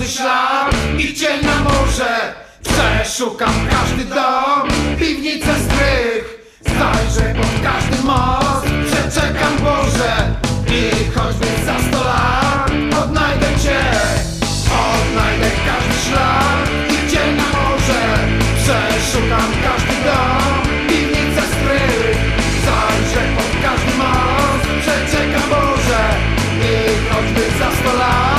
każdy szlak i na morze Przeszukam każdy dom, piwnicę strych Zajrzę pod każdy most, przeczekam Boże I choćby za sto lat. Odnajdę cię Odnajdę każdy szlak i na morze Przeszukam każdy dom, piwnicę strych Zajrzę pod każdy most, przeczekam Boże I choćby za sto lat.